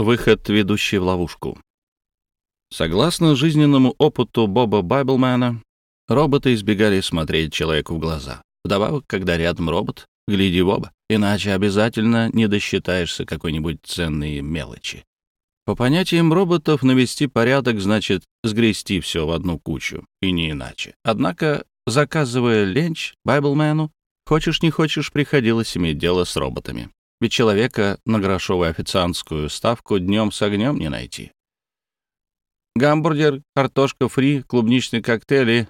Выход, ведущий в ловушку. Согласно жизненному опыту Боба Байблмена, роботы избегали смотреть человеку в глаза. Вдобавок, когда рядом робот, гляди в оба, иначе обязательно не досчитаешься какой-нибудь ценной мелочи. По понятиям роботов, навести порядок значит сгрести все в одну кучу, и не иначе. Однако, заказывая ленч Байблмену, хочешь не хочешь, приходилось иметь дело с роботами. Ведь человека на грошовую официантскую ставку днем с огнем не найти. Гамбургер, картошка фри, клубничный коктейль и...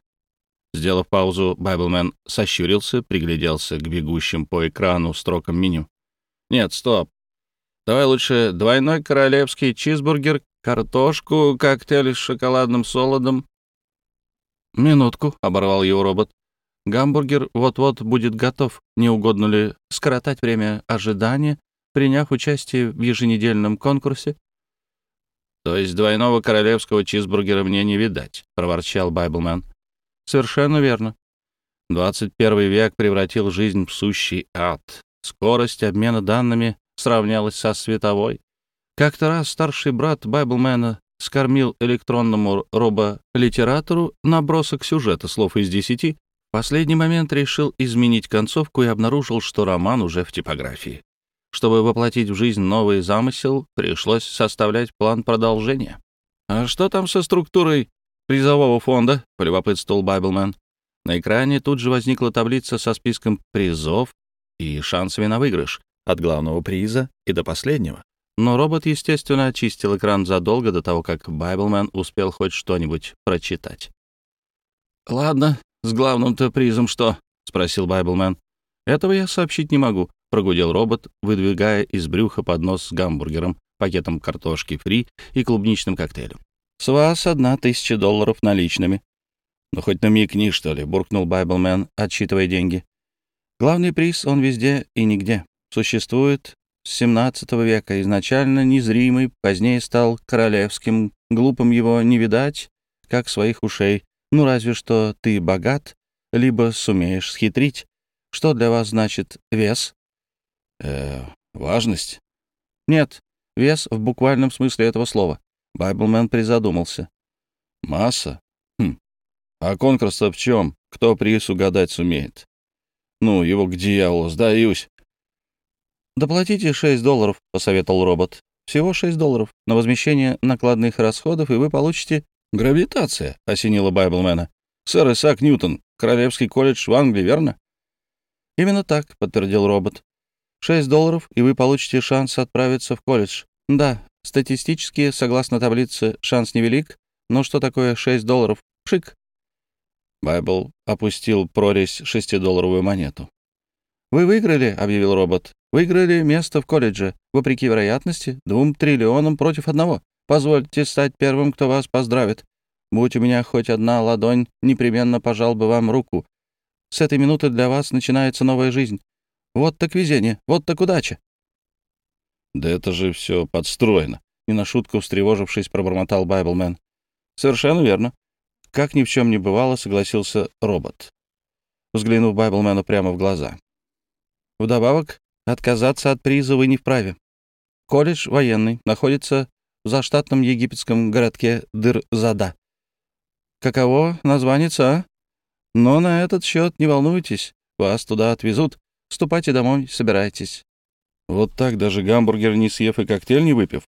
Сделав паузу, Байблмен сощурился, пригляделся к бегущим по экрану строкам меню. «Нет, стоп. Давай лучше двойной королевский чизбургер, картошку, коктейль с шоколадным солодом». «Минутку», — оборвал его робот. «Гамбургер вот-вот будет готов. Не угодно ли скоротать время ожидания, приняв участие в еженедельном конкурсе?» «То есть двойного королевского чизбургера мне не видать», — проворчал Байблмен. «Совершенно верно. 21 век превратил жизнь в сущий ад. Скорость обмена данными сравнялась со световой. Как-то раз старший брат Байблмена скормил электронному роболитератору набросок сюжета слов из десяти, последний момент решил изменить концовку и обнаружил, что роман уже в типографии. Чтобы воплотить в жизнь новый замысел, пришлось составлять план продолжения. «А что там со структурой призового фонда?» — полюбопытствовал Байблмен. На экране тут же возникла таблица со списком призов и шансами на выигрыш, от главного приза и до последнего. Но робот, естественно, очистил экран задолго до того, как Байблмен успел хоть что-нибудь прочитать. «Ладно, с главным-то призом что?» — спросил Байблмен. «Этого я сообщить не могу. — прогудел робот, выдвигая из брюха поднос с гамбургером, пакетом картошки фри и клубничным коктейлем. «С вас одна тысяча долларов наличными». «Ну, хоть намекни, что ли», — буркнул Байблмен, отсчитывая деньги. «Главный приз, он везде и нигде. Существует с 17 века, изначально незримый, позднее стал королевским, глупым его не видать, как своих ушей. Ну, разве что ты богат, либо сумеешь схитрить. Что для вас значит вес? Э, важность? Нет, вес в буквальном смысле этого слова. Байблмен призадумался. Масса? Хм. А конкурс в чем? Кто приз угадать сумеет? Ну, его к дьяволу, сдаюсь. «Доплатите 6 долларов», — посоветовал робот. «Всего 6 долларов на возмещение накладных расходов, и вы получите...» «Гравитация», — осенила Байблмена. «Сэр Исаак Ньютон, Королевский колледж в Англии, верно?» «Именно так», — подтвердил робот. Шесть долларов, и вы получите шанс отправиться в колледж. Да, статистически, согласно таблице, шанс невелик, но что такое шесть долларов? Пшик. Байбл опустил прорезь шестидолларовую монету. «Вы выиграли», — объявил робот. «Выиграли место в колледже, вопреки вероятности, двум триллионам против одного. Позвольте стать первым, кто вас поздравит. Будь у меня хоть одна ладонь, непременно пожал бы вам руку. С этой минуты для вас начинается новая жизнь. Вот так везение, вот так удача. Да это же все подстроено. Не на шутку встревожившись, пробормотал Байблмен. Совершенно верно. Как ни в чем не бывало, согласился робот, взглянув Байблмену прямо в глаза. Вдобавок, отказаться от приза вы не вправе. Колледж военный находится в заштатном египетском городке Дыр-Зада. Каково название, а? Но на этот счет не волнуйтесь, вас туда отвезут. Ступайте домой, собирайтесь. Вот так даже гамбургер не съев и коктейль не выпив.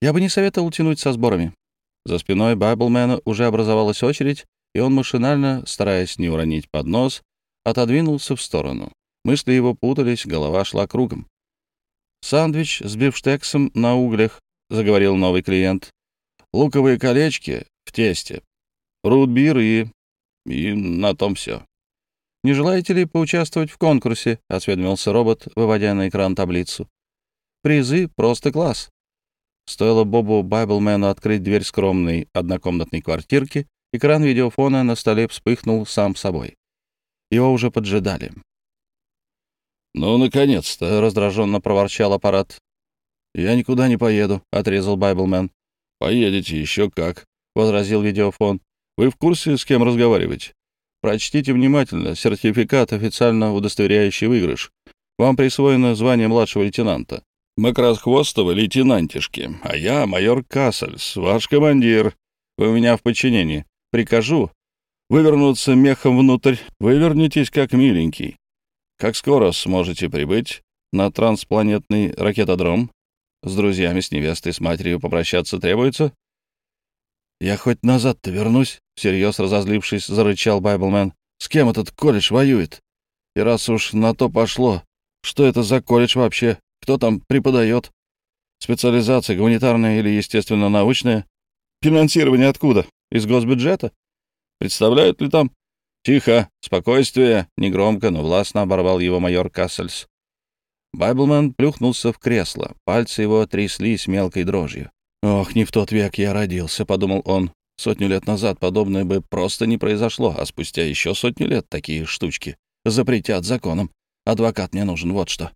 Я бы не советовал тянуть со сборами. За спиной Байблмена уже образовалась очередь, и он машинально, стараясь не уронить поднос, отодвинулся в сторону. Мысли его путались, голова шла кругом. «Сандвич с бифштексом на углях», — заговорил новый клиент. «Луковые колечки в тесте, рудбир и... и на том все. «Не желаете ли поучаствовать в конкурсе?» — осведомился робот, выводя на экран таблицу. «Призы просто класс». Стоило Бобу Байблмену открыть дверь скромной однокомнатной квартирки, экран видеофона на столе вспыхнул сам собой. Его уже поджидали. «Ну, наконец-то!» — раздраженно проворчал аппарат. «Я никуда не поеду», — отрезал Байблмен. «Поедете еще как», — возразил видеофон. «Вы в курсе, с кем разговариваете?» Прочтите внимательно сертификат, официально удостоверяющий выигрыш. Вам присвоено звание младшего лейтенанта. Мы красхвостовы лейтенантишки, а я майор Кассельс, ваш командир. Вы у меня в подчинении. Прикажу вывернуться мехом внутрь, вывернитесь как миленький. Как скоро сможете прибыть на транспланетный ракетодром? С друзьями, с невестой, с матерью попрощаться требуется? Я хоть назад-то вернусь, всерьез разозлившись, зарычал Байблмен. С кем этот колледж воюет? И раз уж на то пошло, что это за колледж вообще? Кто там преподает? Специализация гуманитарная или естественно-научная? Финансирование откуда? Из госбюджета? Представляют ли там... Тихо, спокойствие, негромко, но властно оборвал его майор Кассельс. Байблман плюхнулся в кресло, пальцы его тряслись мелкой дрожью. «Ох, не в тот век я родился», — подумал он. «Сотню лет назад подобное бы просто не произошло, а спустя еще сотню лет такие штучки запретят законом. Адвокат мне нужен, вот что».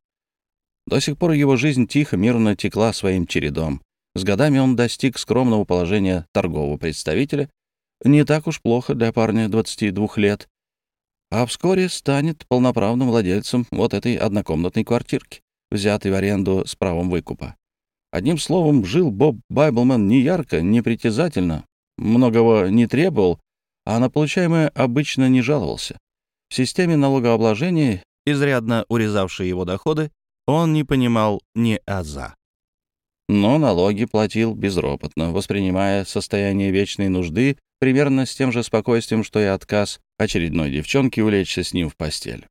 До сих пор его жизнь тихо, мирно текла своим чередом. С годами он достиг скромного положения торгового представителя. Не так уж плохо для парня 22 лет а вскоре станет полноправным владельцем вот этой однокомнатной квартирки, взятой в аренду с правом выкупа. Одним словом, жил Боб Байблман не ярко, не притязательно, многого не требовал, а на получаемое обычно не жаловался. В системе налогообложения, изрядно урезавшей его доходы, он не понимал ни аза. Но налоги платил безропотно, воспринимая состояние вечной нужды примерно с тем же спокойствием, что и отказ очередной девчонке улечься с ним в постель.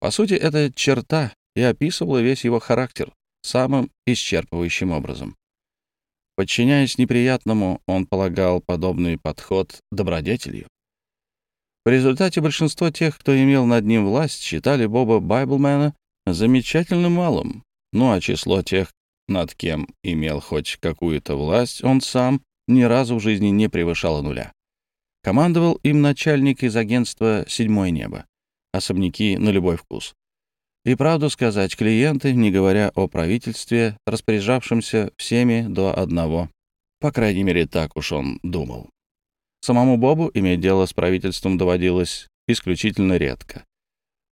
По сути, эта черта и описывала весь его характер самым исчерпывающим образом. Подчиняясь неприятному, он полагал подобный подход добродетелью. В результате большинство тех, кто имел над ним власть, считали Боба Байблмена замечательным малым, ну а число тех, над кем имел хоть какую-то власть, он сам ни разу в жизни не превышало нуля. Командовал им начальник из агентства «Седьмое небо». Особняки на любой вкус. И правду сказать, клиенты, не говоря о правительстве, распоряжавшемся всеми до одного. По крайней мере, так уж он думал. Самому Бобу иметь дело с правительством доводилось исключительно редко.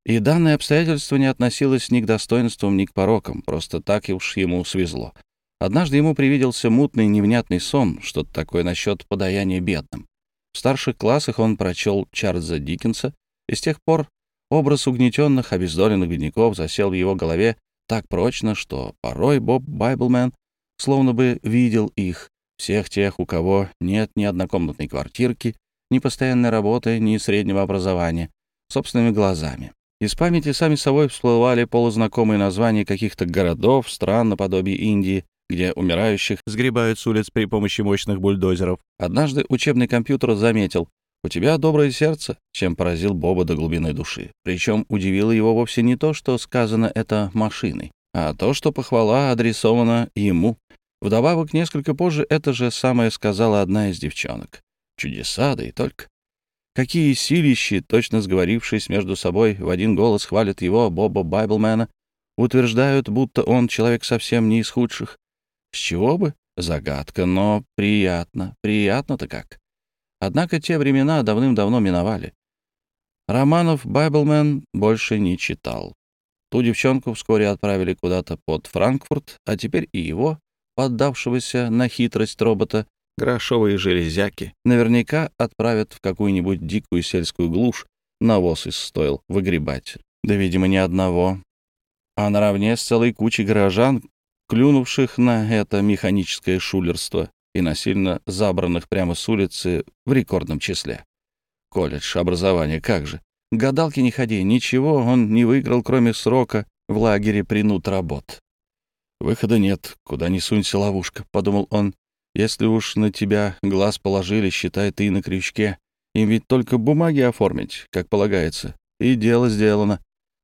И данное обстоятельство не относилось ни к достоинствам, ни к порокам, просто так и уж ему свезло. Однажды ему привиделся мутный невнятный сон, что-то такое насчет подаяния бедным. В старших классах он прочел Чарльза Диккенса, и с тех пор образ угнетенных, обездоленных бедняков засел в его голове так прочно, что порой Боб Байблмен словно бы видел их, всех тех, у кого нет ни однокомнатной квартирки, ни постоянной работы, ни среднего образования, собственными глазами. Из памяти сами собой всплывали полузнакомые названия каких-то городов, стран наподобие Индии, где умирающих сгребают с улиц при помощи мощных бульдозеров. Однажды учебный компьютер заметил, «У тебя доброе сердце», чем поразил Боба до глубины души. Причем удивило его вовсе не то, что сказано это машиной, а то, что похвала адресована ему. Вдобавок, несколько позже это же самое сказала одна из девчонок. Чудеса, да и только. Какие силищи, точно сговорившись между собой, в один голос хвалят его, Боба Байблмена, утверждают, будто он человек совсем не из худших, с чего бы? Загадка, но приятно. Приятно-то как. Однако те времена давным-давно миновали. Романов Байблмен больше не читал. Ту девчонку вскоре отправили куда-то под Франкфурт, а теперь и его, поддавшегося на хитрость робота, грошовые железяки, наверняка отправят в какую-нибудь дикую сельскую глушь навоз из стоил выгребать. Да, видимо, ни одного. А наравне с целой кучей горожан, клюнувших на это механическое шулерство и насильно забранных прямо с улицы в рекордном числе. Колледж, образование, как же. Гадалки не ходи, ничего он не выиграл, кроме срока в лагере принуд работ. «Выхода нет, куда ни сунься ловушка», — подумал он. «Если уж на тебя глаз положили, считай ты на крючке. Им ведь только бумаги оформить, как полагается, и дело сделано.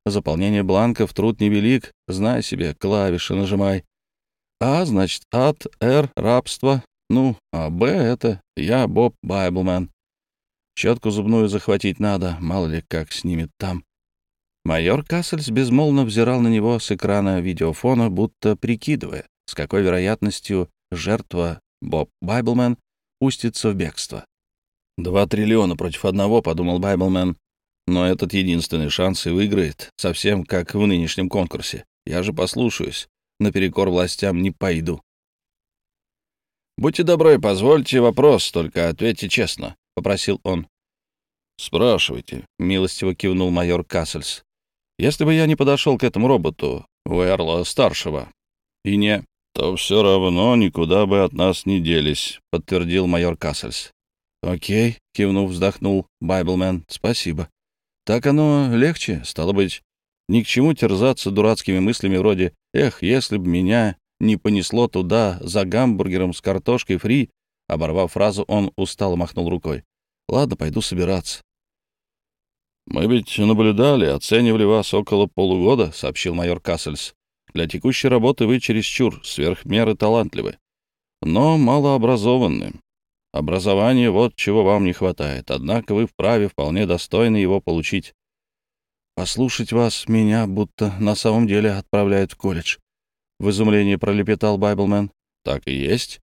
Заполнение бланков труд невелик, знай себе, клавиши нажимай. А, значит, ад, Р, рабство. Ну, а Б — это я, Боб Байблмен. Щетку зубную захватить надо, мало ли как снимет там. Майор Кассельс безмолвно взирал на него с экрана видеофона, будто прикидывая, с какой вероятностью жертва Боб Байблмен пустится в бегство. «Два триллиона против одного», — подумал Байблмен. «Но этот единственный шанс и выиграет, совсем как в нынешнем конкурсе. Я же послушаюсь. наперекор властям не пойду. «Будьте добры, позвольте вопрос, только ответьте честно», — попросил он. «Спрашивайте», — милостиво кивнул майор Кассельс. «Если бы я не подошел к этому роботу, Уэрла-старшего, и не...» «То все равно никуда бы от нас не делись», — подтвердил майор Кассельс. «Окей», — кивнув, вздохнул Байблмен, — «спасибо. Так оно легче, стало быть, ни к чему терзаться дурацкими мыслями вроде «Эх, если б меня не понесло туда за гамбургером с картошкой фри», оборвав фразу, он устало махнул рукой. «Ладно, пойду собираться». «Мы ведь наблюдали, оценивали вас около полугода», — сообщил майор Кассельс. «Для текущей работы вы чересчур сверх меры талантливы, но малообразованны. Образование — вот чего вам не хватает, однако вы вправе вполне достойно его получить. Послушать вас, меня будто на самом деле отправляют в колледж. В изумлении пролепетал Байблмен. Так и есть.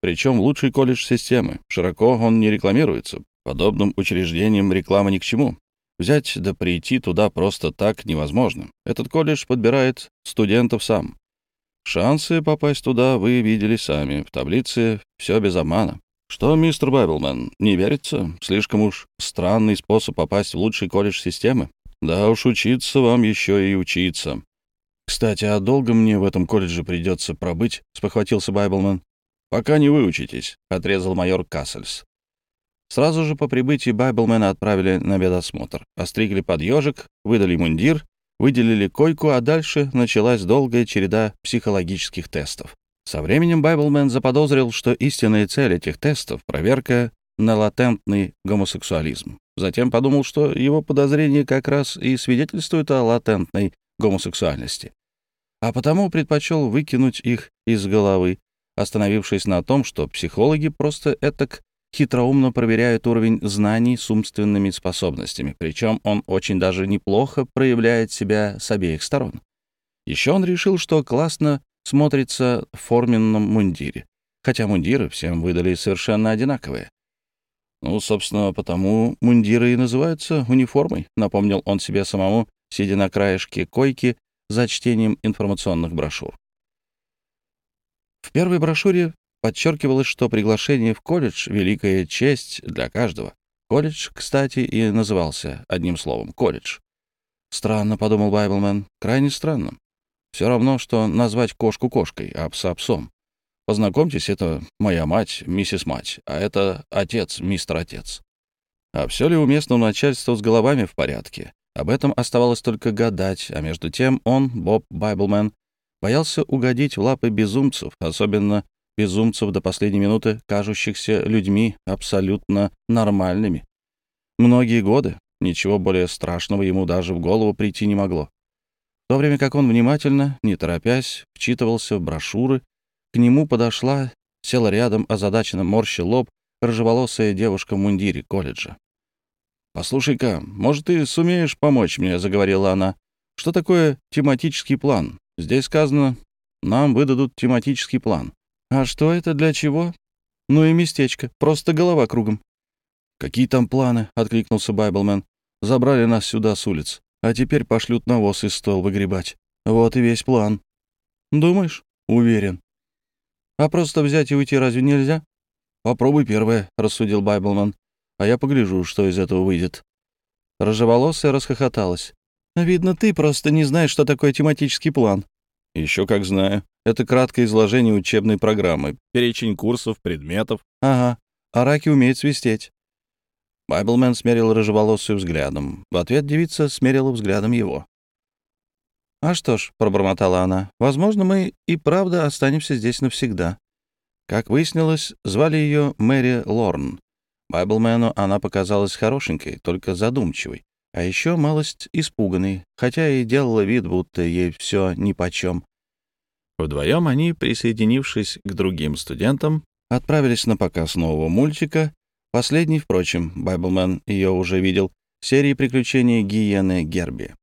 Причем лучший колледж системы. Широко он не рекламируется. Подобным учреждениям реклама ни к чему. Взять да прийти туда просто так невозможно. Этот колледж подбирает студентов сам. Шансы попасть туда вы видели сами. В таблице все без обмана. Что, мистер Байблмен, не верится? Слишком уж странный способ попасть в лучший колледж системы. Да уж учиться вам еще и учиться. Кстати, а долго мне в этом колледже придется пробыть? Спохватился Байблман. Пока не выучитесь, отрезал майор Кассельс. Сразу же по прибытии Байблмена отправили на медосмотр. Остригли под ежик, выдали мундир, выделили койку, а дальше началась долгая череда психологических тестов. Со временем Байблмен заподозрил, что истинная цель этих тестов — проверка на латентный гомосексуализм. Затем подумал, что его подозрения как раз и свидетельствуют о латентной гомосексуальности. А потому предпочел выкинуть их из головы, остановившись на том, что психологи просто этак хитроумно проверяют уровень знаний с умственными способностями, причем он очень даже неплохо проявляет себя с обеих сторон. Еще он решил, что классно смотрится в форменном мундире, хотя мундиры всем выдали совершенно одинаковые. «Ну, собственно, потому мундиры и называются униформой», — напомнил он себе самому, сидя на краешке койки за чтением информационных брошюр. В первой брошюре подчеркивалось, что приглашение в колледж — великая честь для каждого. Колледж, кстати, и назывался одним словом — колледж. «Странно», — подумал Байблмен, — «крайне странно. Все равно, что назвать кошку кошкой, а пса псом. Познакомьтесь, это моя мать, миссис мать, а это отец, мистер отец. А все ли у местного начальства с головами в порядке? Об этом оставалось только гадать, а между тем он, Боб Байблмен, боялся угодить в лапы безумцев, особенно безумцев до последней минуты, кажущихся людьми абсолютно нормальными. Многие годы ничего более страшного ему даже в голову прийти не могло. В то время как он внимательно, не торопясь, вчитывался в брошюры, к нему подошла, села рядом, озадаченно морща лоб, рыжеволосая девушка в мундире колледжа. «Послушай-ка, может, ты сумеешь помочь мне?» — заговорила она. «Что такое тематический план? Здесь сказано, нам выдадут тематический план. А что это для чего? Ну и местечко, просто голова кругом». «Какие там планы?» — откликнулся Байблмен. «Забрали нас сюда с улиц, а теперь пошлют навоз из стол выгребать. Вот и весь план». «Думаешь?» «Уверен. А просто взять и уйти разве нельзя? Попробуй первое, рассудил Байблман. А я погляжу, что из этого выйдет. Рыжеволосая расхохоталась. Видно, ты просто не знаешь, что такое тематический план. Еще как знаю. Это краткое изложение учебной программы, перечень курсов, предметов. Ага. А раки умеют свистеть. Байблмен смерил рыжеволосую взглядом. В ответ девица смерила взглядом его. «А что ж», — пробормотала она, — «возможно, мы и правда останемся здесь навсегда». Как выяснилось, звали ее Мэри Лорн. Байблмену она показалась хорошенькой, только задумчивой, а еще малость испуганной, хотя и делала вид, будто ей все нипочем. Вдвоем они, присоединившись к другим студентам, отправились на показ нового мультика. Последний, впрочем, Байблмен ее уже видел, серии приключений Гиены Герби.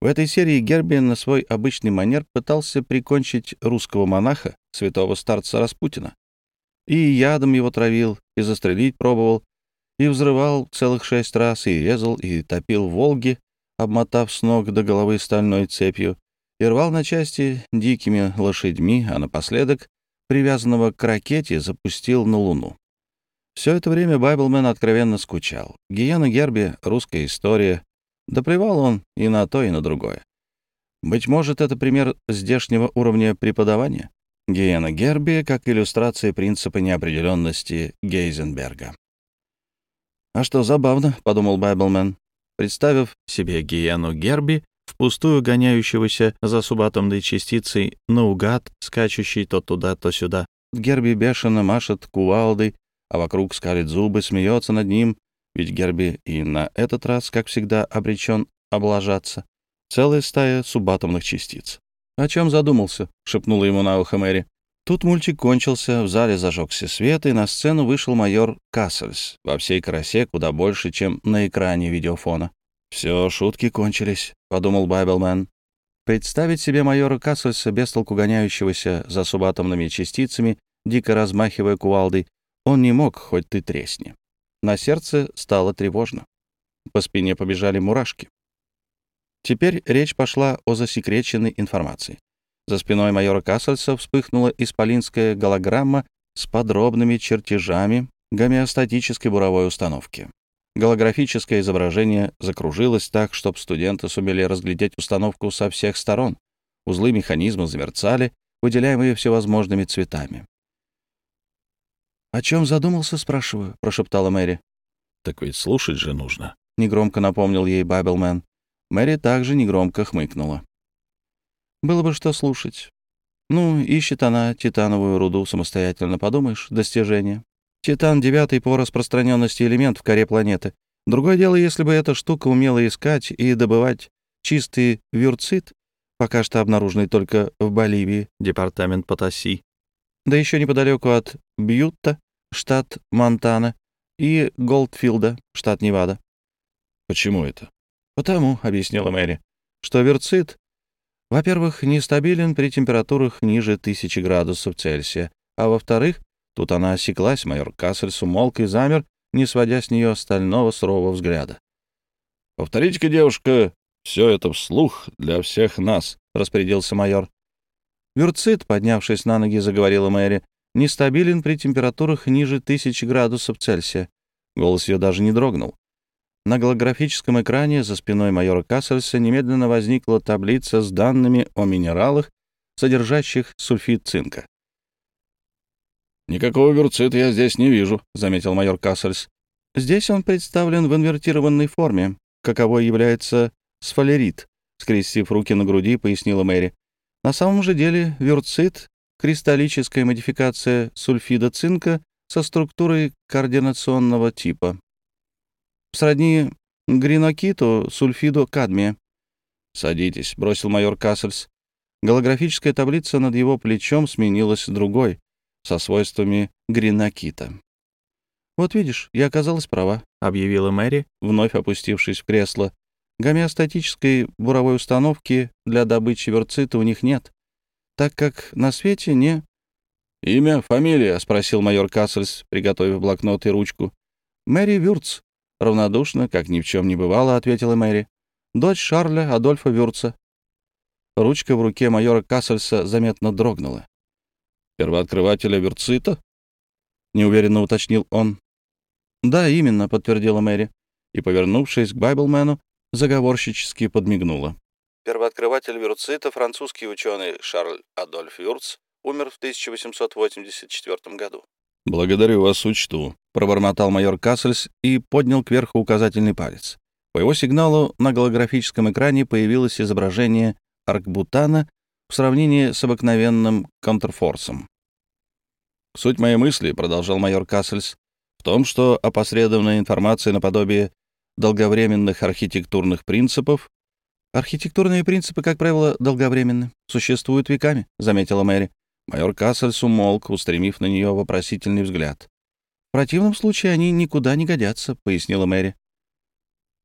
В этой серии Гербин на свой обычный манер пытался прикончить русского монаха, святого старца Распутина. И ядом его травил, и застрелить пробовал, и взрывал целых шесть раз, и резал, и топил Волги, обмотав с ног до головы стальной цепью, и рвал на части дикими лошадьми, а напоследок, привязанного к ракете, запустил на Луну. Все это время Байблмен откровенно скучал. Гиена Герби, русская история. Доплевал он и на то, и на другое. Быть может, это пример здешнего уровня преподавания? Гиена Герби как иллюстрация принципа неопределенности Гейзенберга. «А что, забавно», — подумал Байблмен, представив себе Гиену Герби, впустую гоняющегося за субатомной частицей наугад, скачущей то туда, то сюда. Герби бешено машет кувалдой, а вокруг скалит зубы, смеется над ним, ведь Герби и на этот раз, как всегда, обречен облажаться. Целая стая субатомных частиц. «О чем задумался?» — шепнула ему на ухо Мэри. Тут мультик кончился, в зале зажегся свет, и на сцену вышел майор Кассельс во всей красе, куда больше, чем на экране видеофона. «Все, шутки кончились», — подумал Байблмен. Представить себе майора Кассельса, бестолку гоняющегося за субатомными частицами, дико размахивая кувалдой, он не мог, хоть ты тресни. На сердце стало тревожно. По спине побежали мурашки. Теперь речь пошла о засекреченной информации. За спиной майора Кассельса вспыхнула исполинская голограмма с подробными чертежами гомеостатической буровой установки. Голографическое изображение закружилось так, чтобы студенты сумели разглядеть установку со всех сторон. Узлы механизма замерцали, выделяемые всевозможными цветами. «О чем задумался, спрашиваю?» — прошептала Мэри. «Так ведь слушать же нужно», — негромко напомнил ей Бабелмен. Мэри также негромко хмыкнула. «Было бы что слушать. Ну, ищет она титановую руду самостоятельно, подумаешь, достижение. Титан — девятый по распространенности элемент в коре планеты. Другое дело, если бы эта штука умела искать и добывать чистый вюрцит, пока что обнаруженный только в Боливии, департамент Потаси, да еще неподалеку от Бьютта, штат Монтана, и Голдфилда, штат Невада. «Почему это?» «Потому», — объяснила Мэри, — «что верцит, во-первых, нестабилен при температурах ниже тысячи градусов Цельсия, а во-вторых, тут она осеклась, майор Кассельс умолк и замер, не сводя с нее стального сурового взгляда. «Повторите-ка, девушка, все это вслух для всех нас», — распорядился майор. Вюрцит, поднявшись на ноги, заговорила Мэри, нестабилен при температурах ниже тысячи градусов Цельсия. Голос ее даже не дрогнул. На голографическом экране за спиной майора Кассельса немедленно возникла таблица с данными о минералах, содержащих сульфид цинка. «Никакого вюрцита я здесь не вижу», — заметил майор Кассельс. «Здесь он представлен в инвертированной форме, каковой является сфалерит», — скрестив руки на груди, пояснила Мэри. На самом же деле вюрцит — кристаллическая модификация сульфида цинка со структурой координационного типа. Сродни гринокиту сульфиду кадмия. «Садитесь», — бросил майор Кассельс. Голографическая таблица над его плечом сменилась другой, со свойствами гринокита. «Вот видишь, я оказалась права», — объявила Мэри, вновь опустившись в кресло. Гомеостатической буровой установки для добычи верцита у них нет, так как на свете не... «Имя, фамилия?» — спросил майор Кассельс, приготовив блокнот и ручку. «Мэри Вюрц», — равнодушно, как ни в чем не бывало, ответила Мэри. «Дочь Шарля Адольфа Вюрца». Ручка в руке майора Кассельса заметно дрогнула. «Первооткрывателя Вюрцита?» — неуверенно уточнил он. «Да, именно», — подтвердила Мэри. И, повернувшись к Байблмену, заговорщически подмигнула. Первооткрыватель вирусита, французский ученый Шарль Адольф Вюрц, умер в 1884 году. «Благодарю вас, учту», — пробормотал майор Кассельс и поднял кверху указательный палец. По его сигналу на голографическом экране появилось изображение аркбутана в сравнении с обыкновенным контрфорсом. «Суть моей мысли», — продолжал майор Кассельс, — «в том, что опосредованная информация наподобие долговременных архитектурных принципов. «Архитектурные принципы, как правило, долговременны, существуют веками», — заметила Мэри. Майор Кассельс умолк, устремив на нее вопросительный взгляд. «В противном случае они никуда не годятся», — пояснила Мэри.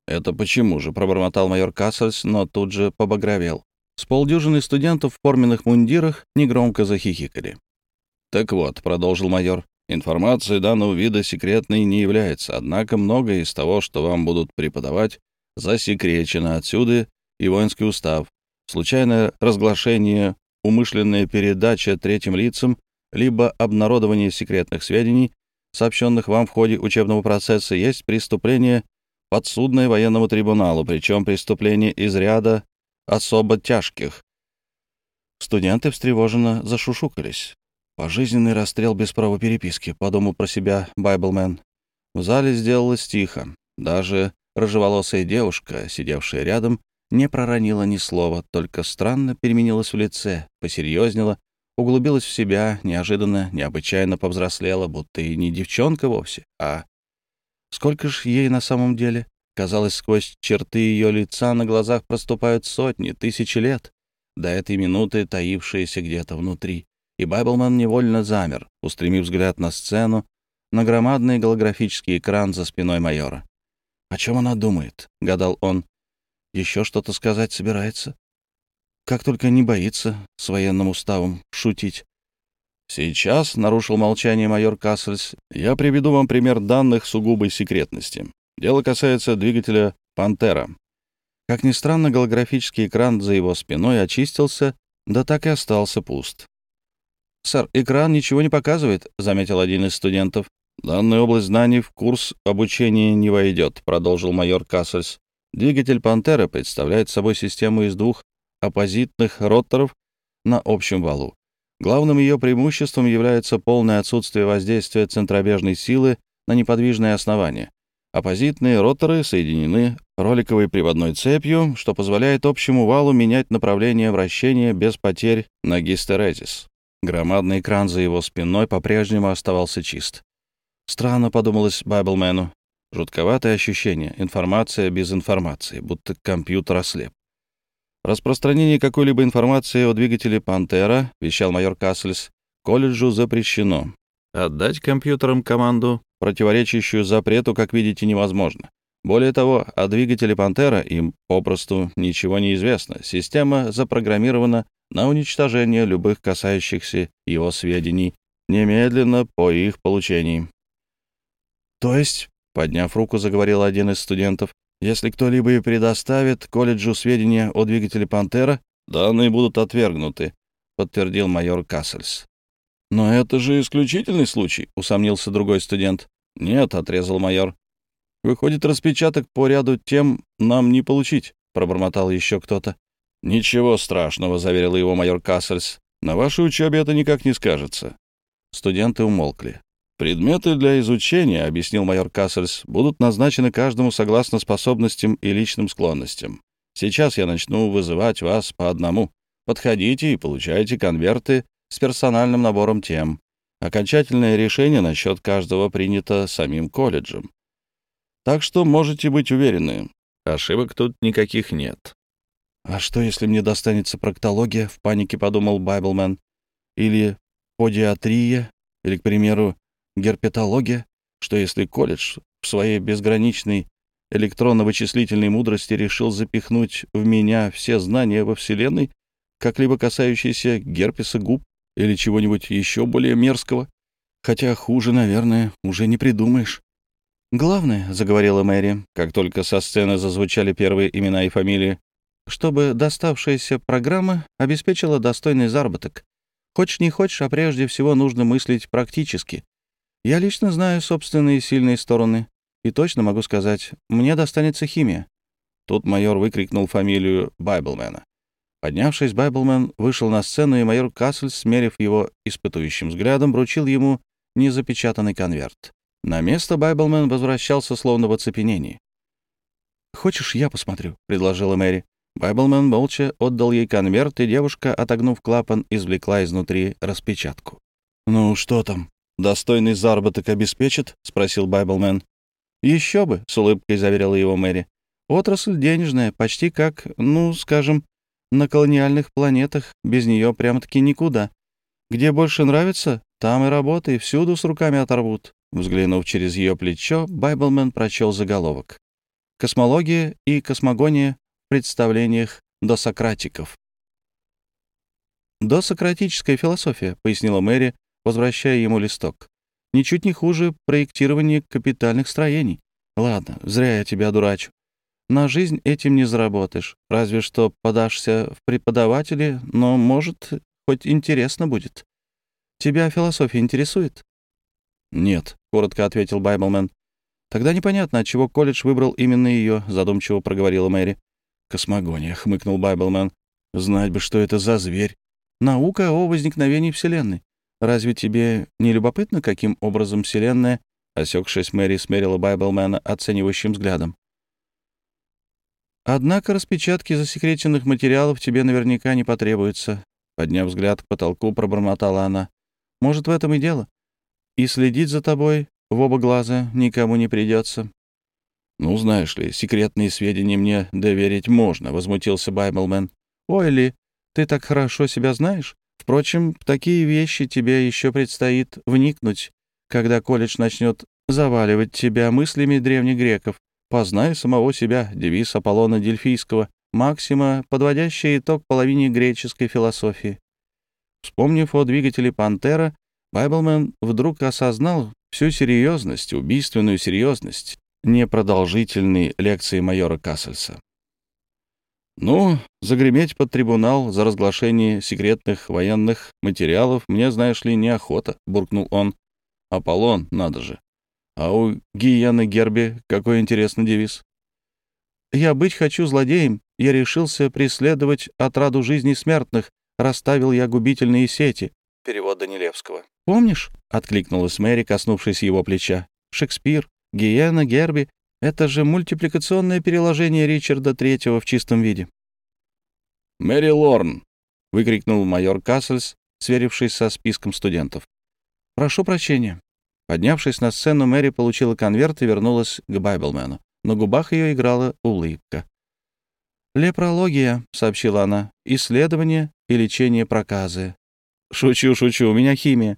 «Это почему же?» — пробормотал майор Кассельс, но тут же побагровел. С полдюжины студентов в форменных мундирах негромко захихикали. «Так вот», — продолжил майор, Информация данного вида секретной не является, однако многое из того, что вам будут преподавать, засекречено отсюда и воинский устав, случайное разглашение, умышленная передача третьим лицам, либо обнародование секретных сведений, сообщенных вам в ходе учебного процесса, есть преступление, подсудное военному трибуналу, причем преступление из ряда особо тяжких. Студенты встревоженно зашушукались. «Пожизненный расстрел без права переписки», — подумал про себя Байблмен. В зале сделалось тихо. Даже рыжеволосая девушка, сидевшая рядом, не проронила ни слова, только странно переменилась в лице, посерьезнела, углубилась в себя, неожиданно, необычайно повзрослела, будто и не девчонка вовсе, а... Сколько ж ей на самом деле? Казалось, сквозь черты ее лица на глазах проступают сотни, тысячи лет, до этой минуты таившиеся где-то внутри. И Байблман невольно замер, устремив взгляд на сцену, на громадный голографический экран за спиной майора. «О чем она думает?» — гадал он. «Еще что-то сказать собирается? Как только не боится с военным уставом шутить». «Сейчас», — нарушил молчание майор Кассельс, — «я приведу вам пример данных сугубой секретности. Дело касается двигателя «Пантера». Как ни странно, голографический экран за его спиной очистился, да так и остался пуст. «Сэр, экран ничего не показывает», — заметил один из студентов. «Данная область знаний в курс обучения не войдет», — продолжил майор Кассельс. «Двигатель «Пантера» представляет собой систему из двух оппозитных роторов на общем валу. Главным ее преимуществом является полное отсутствие воздействия центробежной силы на неподвижное основание. Оппозитные роторы соединены роликовой приводной цепью, что позволяет общему валу менять направление вращения без потерь на гистерезис. Громадный экран за его спиной по-прежнему оставался чист. Странно подумалось Байблмену. Жутковатое ощущение, информация без информации, будто компьютер ослеп. Распространение какой-либо информации о двигателе «Пантера», вещал майор Кассельс, колледжу запрещено. Отдать компьютерам команду противоречащую запрету, как видите, невозможно. Более того, о двигателе «Пантера» им попросту ничего не известно. Система запрограммирована на уничтожение любых касающихся его сведений немедленно по их получении. То есть, подняв руку, заговорил один из студентов, если кто-либо и предоставит колледжу сведения о двигателе «Пантера», данные будут отвергнуты, подтвердил майор Кассельс. «Но это же исключительный случай», — усомнился другой студент. «Нет», — отрезал майор. «Выходит, распечаток по ряду тем нам не получить», — пробормотал еще кто-то. «Ничего страшного», — заверил его майор Кассельс. «На вашей учебе это никак не скажется». Студенты умолкли. «Предметы для изучения», — объяснил майор Кассельс, «будут назначены каждому согласно способностям и личным склонностям. Сейчас я начну вызывать вас по одному. Подходите и получайте конверты с персональным набором тем. Окончательное решение насчет каждого принято самим колледжем. Так что можете быть уверены, ошибок тут никаких нет. «А что, если мне достанется проктология?» — в панике подумал Байблмен. «Или подиатрия? Или, к примеру, герпетология? Что, если колледж в своей безграничной электронно-вычислительной мудрости решил запихнуть в меня все знания во Вселенной, как-либо касающиеся герпеса губ или чего-нибудь еще более мерзкого. Хотя хуже, наверное, уже не придумаешь. «Главное», — заговорила Мэри, как только со сцены зазвучали первые имена и фамилии, «чтобы доставшаяся программа обеспечила достойный заработок. Хочешь не хочешь, а прежде всего нужно мыслить практически. Я лично знаю собственные сильные стороны, и точно могу сказать, мне достанется химия». Тут майор выкрикнул фамилию Байблмена. Поднявшись, Байблмен вышел на сцену, и майор Кассель, смерив его испытующим взглядом, вручил ему незапечатанный конверт. На место Байблмен возвращался словно в оцепенении. «Хочешь, я посмотрю?» — предложила Мэри. Байблмен молча отдал ей конверт, и девушка, отогнув клапан, извлекла изнутри распечатку. «Ну, что там? Достойный заработок обеспечит?» — спросил Байблмен. «Еще бы», — с улыбкой заверила его Мэри. «Отрасль денежная, почти как, ну, скажем, на колониальных планетах без нее прямо-таки никуда. Где больше нравится, там и работай, всюду с руками оторвут». Взглянув через ее плечо, Байблмен прочел заголовок. «Космология и космогония в представлениях досократиков». «Досократическая философия», — пояснила Мэри, возвращая ему листок. «Ничуть не хуже проектирования капитальных строений. Ладно, зря я тебя дурачу. На жизнь этим не заработаешь, разве что подашься в преподаватели, но, может, хоть интересно будет. Тебя философия интересует?» «Нет», — коротко ответил Байблмен. «Тогда непонятно, отчего колледж выбрал именно ее», — задумчиво проговорила Мэри. «Космогония», — хмыкнул Байблмен. «Знать бы, что это за зверь». «Наука о возникновении Вселенной. Разве тебе не любопытно, каким образом Вселенная...» Осекшись, Мэри смерила Байблмена оценивающим взглядом. «Однако распечатки засекреченных материалов тебе наверняка не потребуются», — подняв взгляд к потолку, пробормотала она. «Может, в этом и дело? И следить за тобой в оба глаза никому не придется». «Ну, знаешь ли, секретные сведения мне доверить можно», — возмутился Байблмен. «Ой, Ли, ты так хорошо себя знаешь? Впрочем, такие вещи тебе еще предстоит вникнуть, когда колледж начнет заваливать тебя мыслями древних греков. Познай самого себя» — девиз Аполлона Дельфийского, максима, подводящая итог половине греческой философии. Вспомнив о двигателе «Пантера», Байблмен вдруг осознал всю серьезность, убийственную серьезность непродолжительной лекции майора Кассельса. «Ну, загреметь под трибунал за разглашение секретных военных материалов мне, знаешь ли, неохота», — буркнул он. «Аполлон, надо же. А у Гиены Герби какой интересный девиз». «Я быть хочу злодеем, я решился преследовать отраду жизни смертных, расставил я губительные сети». Перевод Данилевского. «Помнишь?» — откликнулась Мэри, коснувшись его плеча. «Шекспир, Гиена, Герби — это же мультипликационное переложение Ричарда Третьего в чистом виде». «Мэри Лорн!» — выкрикнул майор Кассельс, сверившись со списком студентов. «Прошу прощения». Поднявшись на сцену, Мэри получила конверт и вернулась к Байблмену. На губах ее играла улыбка. «Лепрология», — сообщила она, — «исследование и лечение проказы». «Шучу, шучу, у меня химия».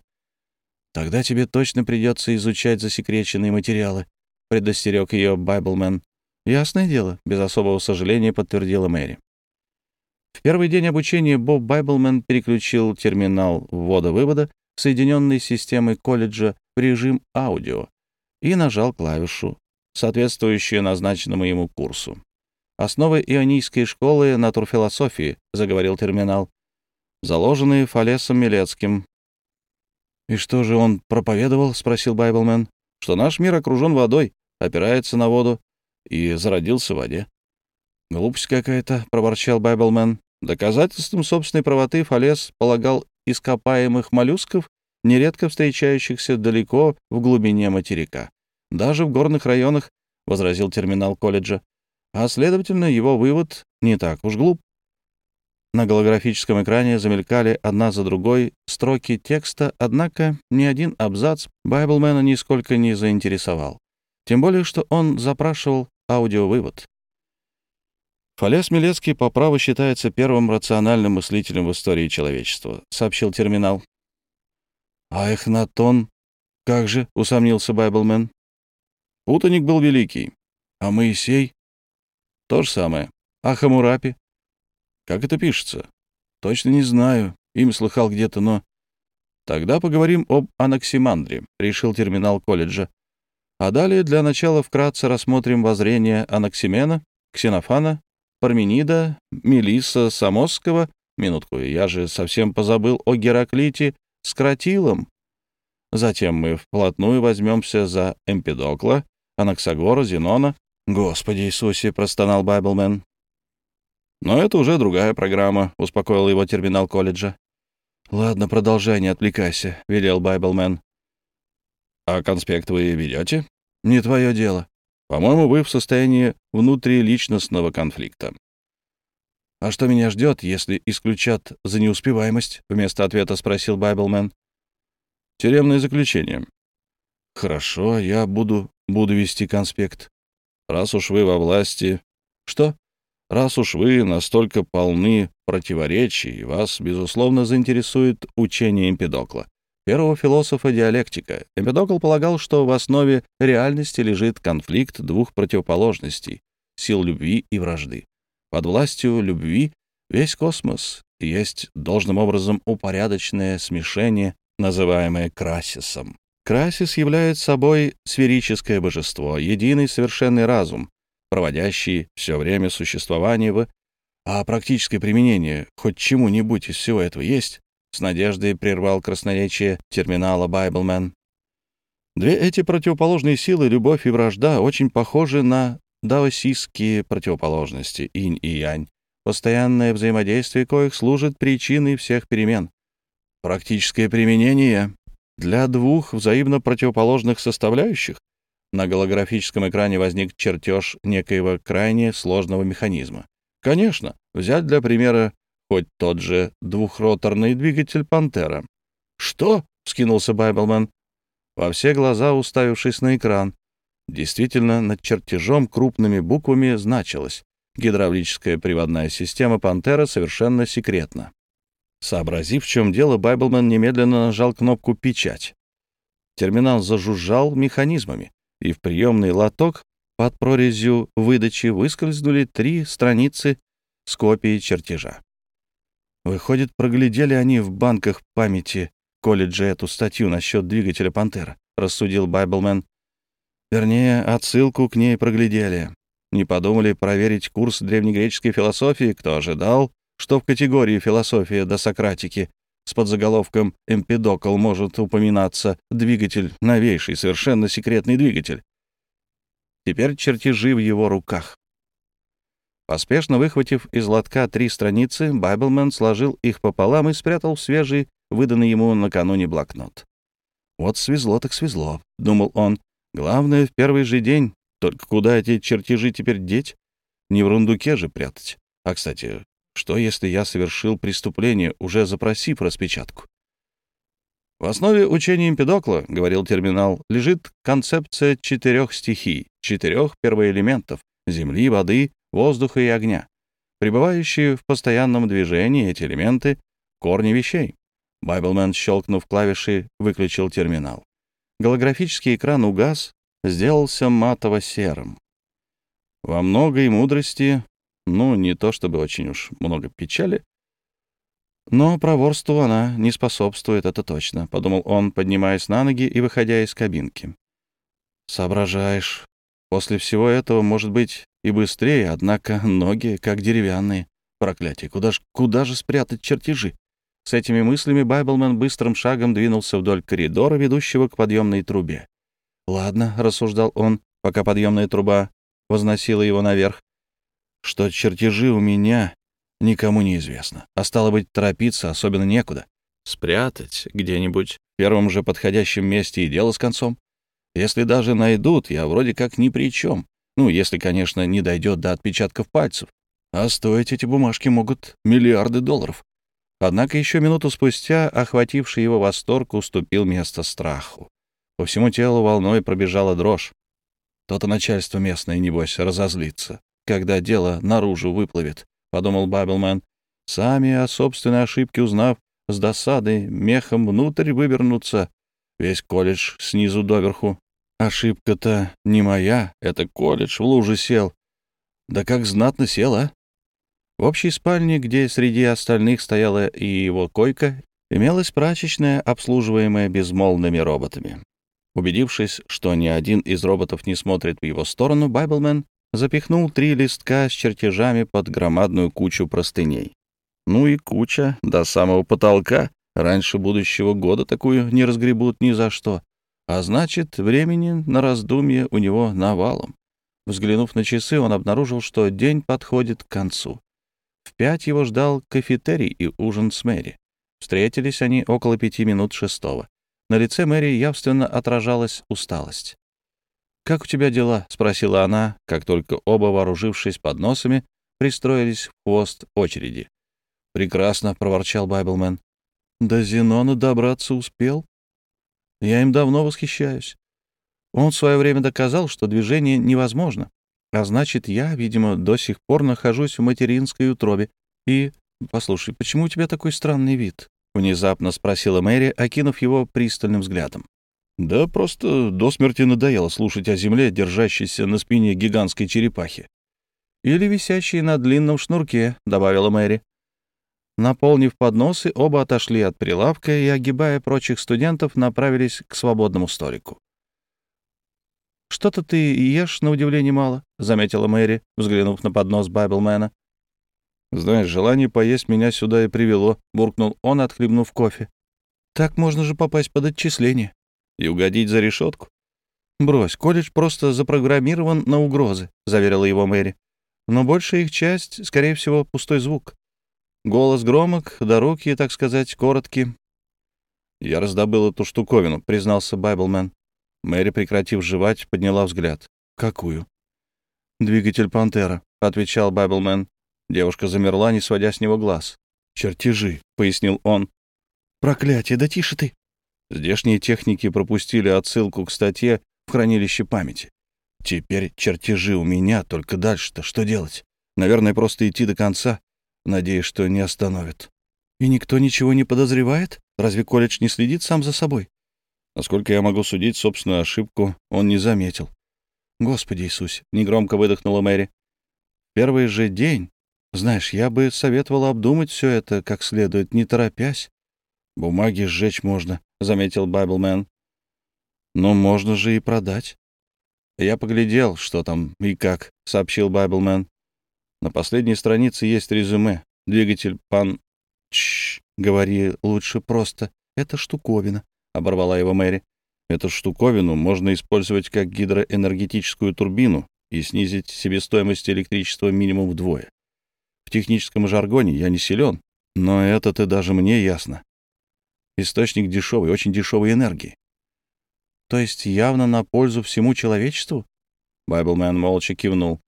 «Тогда тебе точно придется изучать засекреченные материалы», — предостерег ее Байблмен. «Ясное дело», — без особого сожаления подтвердила Мэри. В первый день обучения Боб Байблмен переключил терминал ввода-вывода, соединенный с системой колледжа, в режим аудио и нажал клавишу, соответствующую назначенному ему курсу. «Основы ионийской школы натурфилософии», — заговорил терминал, заложенные Фалесом Милецким, «И что же он проповедовал?» — спросил Байблмен. «Что наш мир окружен водой, опирается на воду и зародился в воде». «Глупость какая-то», — проворчал Байблмен. Доказательством собственной правоты Фалес полагал ископаемых моллюсков, нередко встречающихся далеко в глубине материка. Даже в горных районах, — возразил терминал колледжа. А, следовательно, его вывод не так уж глуп. На голографическом экране замелькали одна за другой строки текста, однако ни один абзац Байблмена нисколько не заинтересовал. Тем более, что он запрашивал аудиовывод. «Фалес Милецкий по праву считается первым рациональным мыслителем в истории человечества», — сообщил терминал. «А Эхнатон? Как же?» — усомнился Байблмен. «Путаник был великий. А Моисей?» «То же самое. А Хамурапи?» Как это пишется? Точно не знаю. Им слыхал где-то, но... Тогда поговорим об Анаксимандре, решил терминал колледжа. А далее для начала вкратце рассмотрим воззрение Анаксимена, Ксенофана, Парменида, Мелисса Самосского. Минутку, я же совсем позабыл о Гераклите с Кратилом. Затем мы вплотную возьмемся за Эмпидокла, Анаксагора, Зенона. «Господи Иисусе!» — простонал Байблмен. Но это уже другая программа, — успокоил его терминал колледжа. «Ладно, продолжай, не отвлекайся», — велел Байблмен. «А конспект вы ведете?» «Не твое дело. По-моему, вы в состоянии внутриличностного конфликта». «А что меня ждет, если исключат за неуспеваемость?» — вместо ответа спросил Байблмен. «Тюремное заключение». «Хорошо, я буду, буду вести конспект. Раз уж вы во власти...» «Что?» Раз уж вы настолько полны противоречий, вас, безусловно, заинтересует учение Эмпидокла, первого философа диалектика. Эмпидокл полагал, что в основе реальности лежит конфликт двух противоположностей — сил любви и вражды. Под властью любви весь космос есть должным образом упорядоченное смешение, называемое красисом. Красис является собой сферическое божество, единый совершенный разум, проводящий все время существования в... А практическое применение хоть чему-нибудь из всего этого есть? С надеждой прервал красноречие терминала Байблмен. Две эти противоположные силы, любовь и вражда, очень похожи на даосистские противоположности, инь и янь, постоянное взаимодействие коих служит причиной всех перемен. Практическое применение для двух взаимно противоположных составляющих на голографическом экране возник чертеж некоего крайне сложного механизма. Конечно, взять для примера хоть тот же двухроторный двигатель «Пантера». «Что?» — вскинулся Байблман, во все глаза уставившись на экран. Действительно, над чертежом крупными буквами значилось «Гидравлическая приводная система «Пантера» совершенно секретна». Сообразив, в чем дело, Байблман немедленно нажал кнопку «Печать». Терминал зажужжал механизмами, и в приемный лоток под прорезью выдачи выскользнули три страницы с копией чертежа. Выходит, проглядели они в банках памяти колледжа эту статью насчет двигателя «Пантера», — рассудил Байблмен. Вернее, отсылку к ней проглядели. Не подумали проверить курс древнегреческой философии, кто ожидал, что в категории философия до Сократики с подзаголовком «Эмпидокл» может упоминаться двигатель, новейший, совершенно секретный двигатель. Теперь чертежи в его руках. Поспешно выхватив из лотка три страницы, Байблмен сложил их пополам и спрятал в свежий, выданный ему накануне блокнот. «Вот свезло так свезло», — думал он. «Главное, в первый же день. Только куда эти чертежи теперь деть? Не в рундуке же прятать. А, кстати, что, если я совершил преступление, уже запросив распечатку? В основе учения Эмпедокла, — говорил терминал, — лежит концепция четырех стихий, четырех первоэлементов — земли, воды, воздуха и огня. Пребывающие в постоянном движении эти элементы — корни вещей. Байблмен, щелкнув клавиши, выключил терминал. Голографический экран угас, сделался матово-серым. Во многой мудрости ну, не то чтобы очень уж много печали, но проворству она не способствует, это точно, — подумал он, поднимаясь на ноги и выходя из кабинки. Соображаешь. После всего этого, может быть, и быстрее, однако ноги как деревянные. Проклятие, куда ж, куда же спрятать чертежи? С этими мыслями Байблмен быстрым шагом двинулся вдоль коридора, ведущего к подъемной трубе. «Ладно», — рассуждал он, пока подъемная труба возносила его наверх что чертежи у меня никому не известно, а стало быть, торопиться особенно некуда. Спрятать где-нибудь в первом же подходящем месте и дело с концом. Если даже найдут, я вроде как ни при чем. Ну, если, конечно, не дойдет до отпечатков пальцев. А стоить эти бумажки могут миллиарды долларов. Однако еще минуту спустя охвативший его восторг уступил место страху. По всему телу волной пробежала дрожь. То-то начальство местное, небось, разозлится когда дело наружу выплывет», — подумал Бабелман. «Сами о собственной ошибке узнав, с досадой мехом внутрь вывернуться. Весь колледж снизу доверху. Ошибка-то не моя, это колледж в луже сел. Да как знатно сел, а?» В общей спальне, где среди остальных стояла и его койка, имелась прачечная, обслуживаемая безмолвными роботами. Убедившись, что ни один из роботов не смотрит в его сторону, Байблмен запихнул три листка с чертежами под громадную кучу простыней. Ну и куча до самого потолка. Раньше будущего года такую не разгребут ни за что. А значит, времени на раздумье у него навалом. Взглянув на часы, он обнаружил, что день подходит к концу. В пять его ждал кафетерий и ужин с Мэри. Встретились они около пяти минут шестого. На лице Мэри явственно отражалась усталость. «Как у тебя дела?» — спросила она, как только оба, вооружившись подносами, пристроились в хвост очереди. «Прекрасно», — проворчал Байблмен. «До Зенона добраться успел? Я им давно восхищаюсь. Он в свое время доказал, что движение невозможно. А значит, я, видимо, до сих пор нахожусь в материнской утробе. И, послушай, почему у тебя такой странный вид?» — внезапно спросила Мэри, окинув его пристальным взглядом. Да просто до смерти надоело слушать о земле, держащейся на спине гигантской черепахи. «Или висящей на длинном шнурке», — добавила Мэри. Наполнив подносы, оба отошли от прилавка и, огибая прочих студентов, направились к свободному столику. «Что-то ты ешь, на удивление, мало», — заметила Мэри, взглянув на поднос Байблмена. «Знаешь, желание поесть меня сюда и привело», — буркнул он, отхлебнув кофе. «Так можно же попасть под отчисление». «И угодить за решетку?» «Брось, колледж просто запрограммирован на угрозы», — заверила его Мэри. «Но большая их часть, скорее всего, пустой звук. Голос громок, да руки, так сказать, короткие». «Я раздобыл эту штуковину», — признался Байблмен. Мэри, прекратив жевать, подняла взгляд. «Какую?» «Двигатель «Пантера», — отвечал Байблмен. Девушка замерла, не сводя с него глаз. «Чертежи», — пояснил он. «Проклятие, да тише ты!» Здешние техники пропустили отсылку к статье в хранилище памяти. Теперь чертежи у меня, только дальше-то что делать? Наверное, просто идти до конца, надеясь, что не остановят. И никто ничего не подозревает? Разве колледж не следит сам за собой? Насколько я могу судить, собственную ошибку он не заметил. «Господи Иисусе!» — негромко выдохнула Мэри. «Первый же день. Знаешь, я бы советовала обдумать все это как следует, не торопясь». «Бумаги сжечь можно», — заметил Байблмен. «Но можно же и продать». «Я поглядел, что там и как», — сообщил Байблмен. «На последней странице есть резюме. Двигатель пан...» «Чш, говори лучше просто. Это штуковина оборвала его Мэри. Эту штуковину можно использовать как гидроэнергетическую турбину и снизить себестоимость электричества минимум вдвое. В техническом жаргоне я не силен, но это-то даже мне ясно. Источник дешевой, очень дешевой энергии. То есть явно на пользу всему человечеству? Байблмен молча кивнул.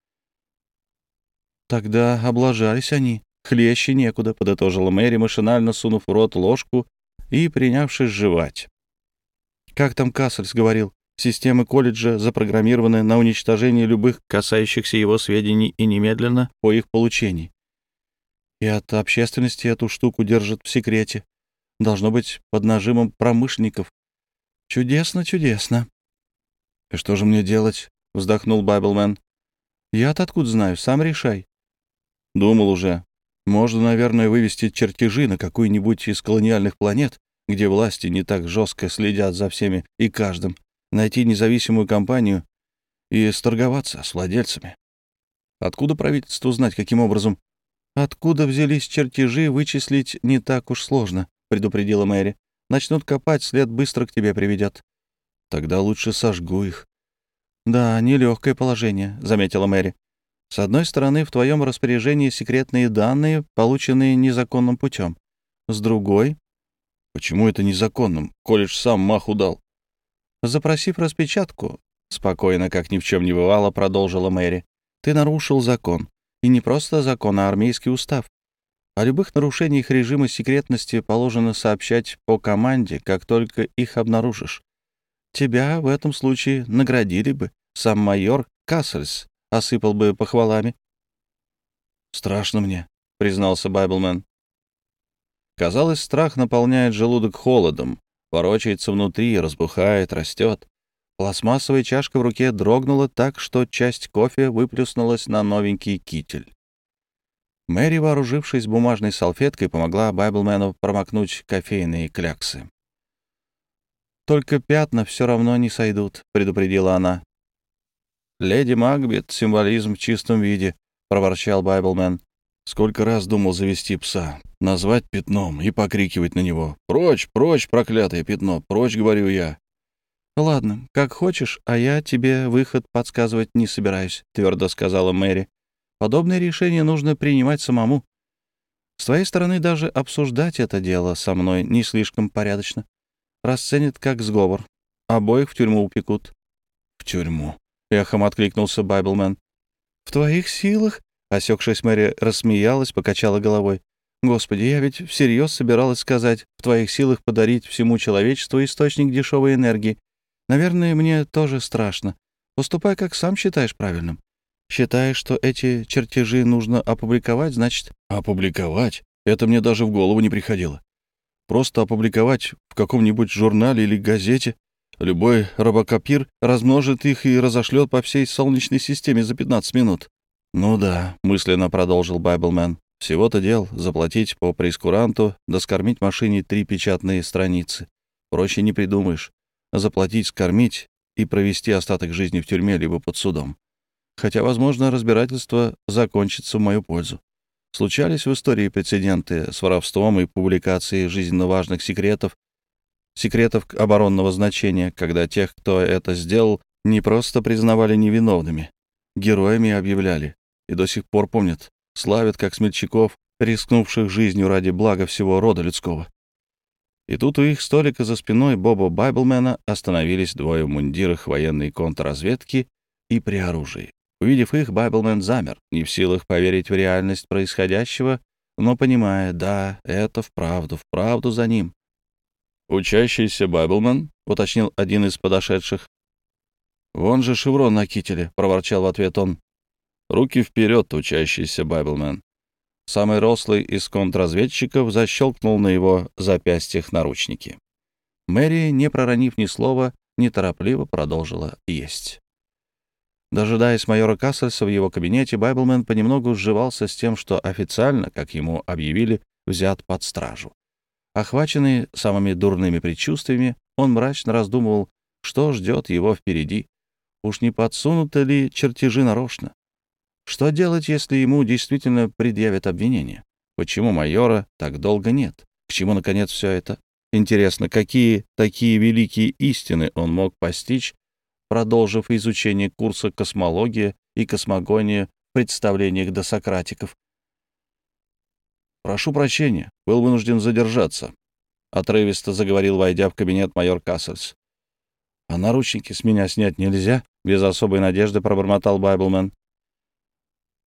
Тогда облажались они. Хлеще некуда, подытожила Мэри, машинально сунув в рот ложку и принявшись жевать. Как там Кассельс говорил, системы колледжа запрограммированы на уничтожение любых касающихся его сведений и немедленно по их получении. И от общественности эту штуку держат в секрете. Должно быть под нажимом промышленников. Чудесно, чудесно. — что же мне делать? — вздохнул Байблмен. — Я-то откуда знаю, сам решай. — Думал уже. Можно, наверное, вывести чертежи на какую-нибудь из колониальных планет где власти не так жестко следят за всеми и каждым, найти независимую компанию и сторговаться с владельцами. Откуда правительству знать, каким образом? Откуда взялись чертежи, вычислить не так уж сложно, предупредила Мэри. Начнут копать, след быстро к тебе приведет. Тогда лучше сожгу их. Да, нелегкое положение, заметила Мэри. С одной стороны, в твоем распоряжении секретные данные, полученные незаконным путем. С другой, Почему это незаконным? Колледж сам маху дал. Запросив распечатку, спокойно, как ни в чем не бывало, продолжила Мэри, ты нарушил закон. И не просто закон, а армейский устав. О любых нарушениях режима секретности положено сообщать по команде, как только их обнаружишь. Тебя в этом случае наградили бы. Сам майор Кассельс осыпал бы похвалами. «Страшно мне», — признался Байблмен. Казалось, страх наполняет желудок холодом, ворочается внутри, разбухает, растет. Пластмассовая чашка в руке дрогнула так, что часть кофе выплюснулась на новенький китель. Мэри, вооружившись бумажной салфеткой, помогла Байблмену промокнуть кофейные кляксы. «Только пятна все равно не сойдут», — предупредила она. «Леди Макбет — символизм в чистом виде», — проворчал Байблмен. «Сколько раз думал завести пса назвать пятном и покрикивать на него. «Прочь, прочь, проклятое пятно! Прочь, — говорю я!» «Ладно, как хочешь, а я тебе выход подсказывать не собираюсь», — твердо сказала Мэри. «Подобное решение нужно принимать самому. С твоей стороны даже обсуждать это дело со мной не слишком порядочно. Расценят как сговор. Обоих в тюрьму упекут». «В тюрьму», — эхом откликнулся Байблмен. «В твоих силах?» — осекшись Мэри рассмеялась, покачала головой. Господи, я ведь всерьез собиралась сказать, в твоих силах подарить всему человечеству источник дешевой энергии. Наверное, мне тоже страшно. Поступай, как сам считаешь правильным. Считаешь, что эти чертежи нужно опубликовать, значит... Опубликовать? Это мне даже в голову не приходило. Просто опубликовать в каком-нибудь журнале или газете. Любой робокопир размножит их и разошлет по всей Солнечной системе за 15 минут. «Ну да», — мысленно продолжил Байблмен. Всего-то дел заплатить по прескуранту, да машине три печатные страницы. Проще не придумаешь. Заплатить, скормить и провести остаток жизни в тюрьме либо под судом. Хотя, возможно, разбирательство закончится в мою пользу. Случались в истории прецеденты с воровством и публикацией жизненно важных секретов, секретов оборонного значения, когда тех, кто это сделал, не просто признавали невиновными, героями объявляли, и до сих пор помнят, славят как смельчаков, рискнувших жизнью ради блага всего рода людского. И тут у их столика за спиной Боба Байблмена остановились двое в мундирах военной контрразведки и при оружии. Увидев их, Байблмен замер, не в силах поверить в реальность происходящего, но понимая, да, это вправду, вправду за ним. «Учащийся Байблмен», — уточнил один из подошедших. «Вон же шеврон на кителе», — проворчал в ответ он. «Руки вперед, учащийся Байблмен». Самый рослый из контрразведчиков защелкнул на его запястьях наручники. Мэри, не проронив ни слова, неторопливо продолжила есть. Дожидаясь майора Кассельса в его кабинете, Байблмен понемногу сживался с тем, что официально, как ему объявили, взят под стражу. Охваченный самыми дурными предчувствиями, он мрачно раздумывал, что ждет его впереди. Уж не подсунуты ли чертежи нарочно? Что делать, если ему действительно предъявят обвинение? Почему майора так долго нет? К чему, наконец, все это? Интересно, какие такие великие истины он мог постичь, продолжив изучение курса космология и космогония в представлениях досократиков? «Прошу прощения, был вынужден задержаться», — отрывисто заговорил, войдя в кабинет майор Кассельс. «А наручники с меня снять нельзя?» — без особой надежды пробормотал Байблмен.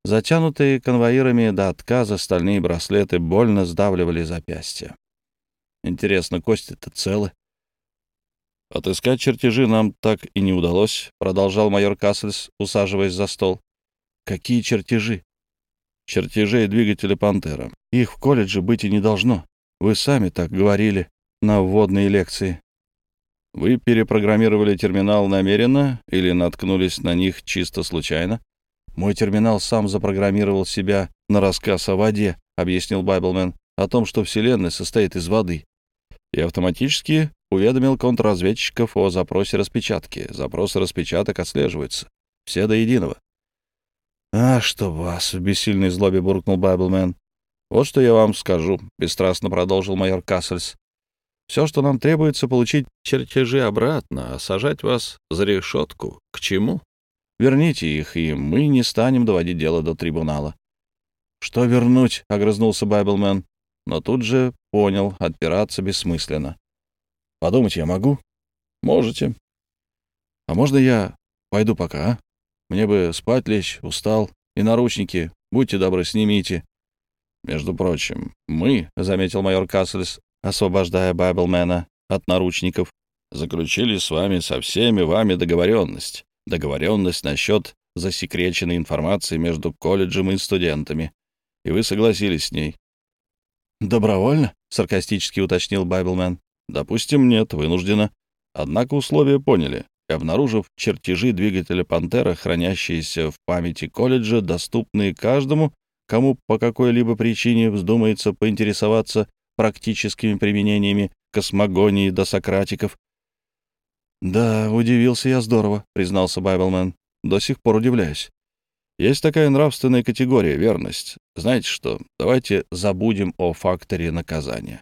Затянутые конвоирами до отказа стальные браслеты больно сдавливали запястья. Интересно, кости-то целы? «Отыскать чертежи нам так и не удалось», — продолжал майор Кассельс, усаживаясь за стол. «Какие чертежи?» «Чертежей двигателя «Пантера». Их в колледже быть и не должно. Вы сами так говорили на вводные лекции. Вы перепрограммировали терминал намеренно или наткнулись на них чисто случайно? «Мой терминал сам запрограммировал себя на рассказ о воде», — объяснил Байблмен, «о том, что Вселенная состоит из воды». И автоматически уведомил контрразведчиков о запросе распечатки. Запросы распечаток отслеживаются. Все до единого. «А, что вас!» — в бессильной злобе буркнул Байблмен. «Вот что я вам скажу», — бесстрастно продолжил майор Кассельс. «Все, что нам требуется, получить чертежи обратно, а сажать вас за решетку. К чему?» Верните их, и мы не станем доводить дело до трибунала. — Что вернуть? — огрызнулся Байблмен, но тут же понял, отпираться бессмысленно. — Подумать я могу? — Можете. — А можно я пойду пока, а? Мне бы спать лечь, устал, и наручники, будьте добры, снимите. — Между прочим, мы, — заметил майор Кассельс, освобождая Байблмена от наручников, — заключили с вами со всеми вами договоренность договоренность насчет засекреченной информации между колледжем и студентами, и вы согласились с ней. «Добровольно?» — саркастически уточнил Байблмен. «Допустим, нет, вынуждена. Однако условия поняли, и, обнаружив чертежи двигателя «Пантера», хранящиеся в памяти колледжа, доступные каждому, кому по какой-либо причине вздумается поинтересоваться практическими применениями космогонии до сократиков, «Да, удивился я здорово», — признался Байблмен. «До сих пор удивляюсь. Есть такая нравственная категория — верность. Знаете что, давайте забудем о факторе наказания.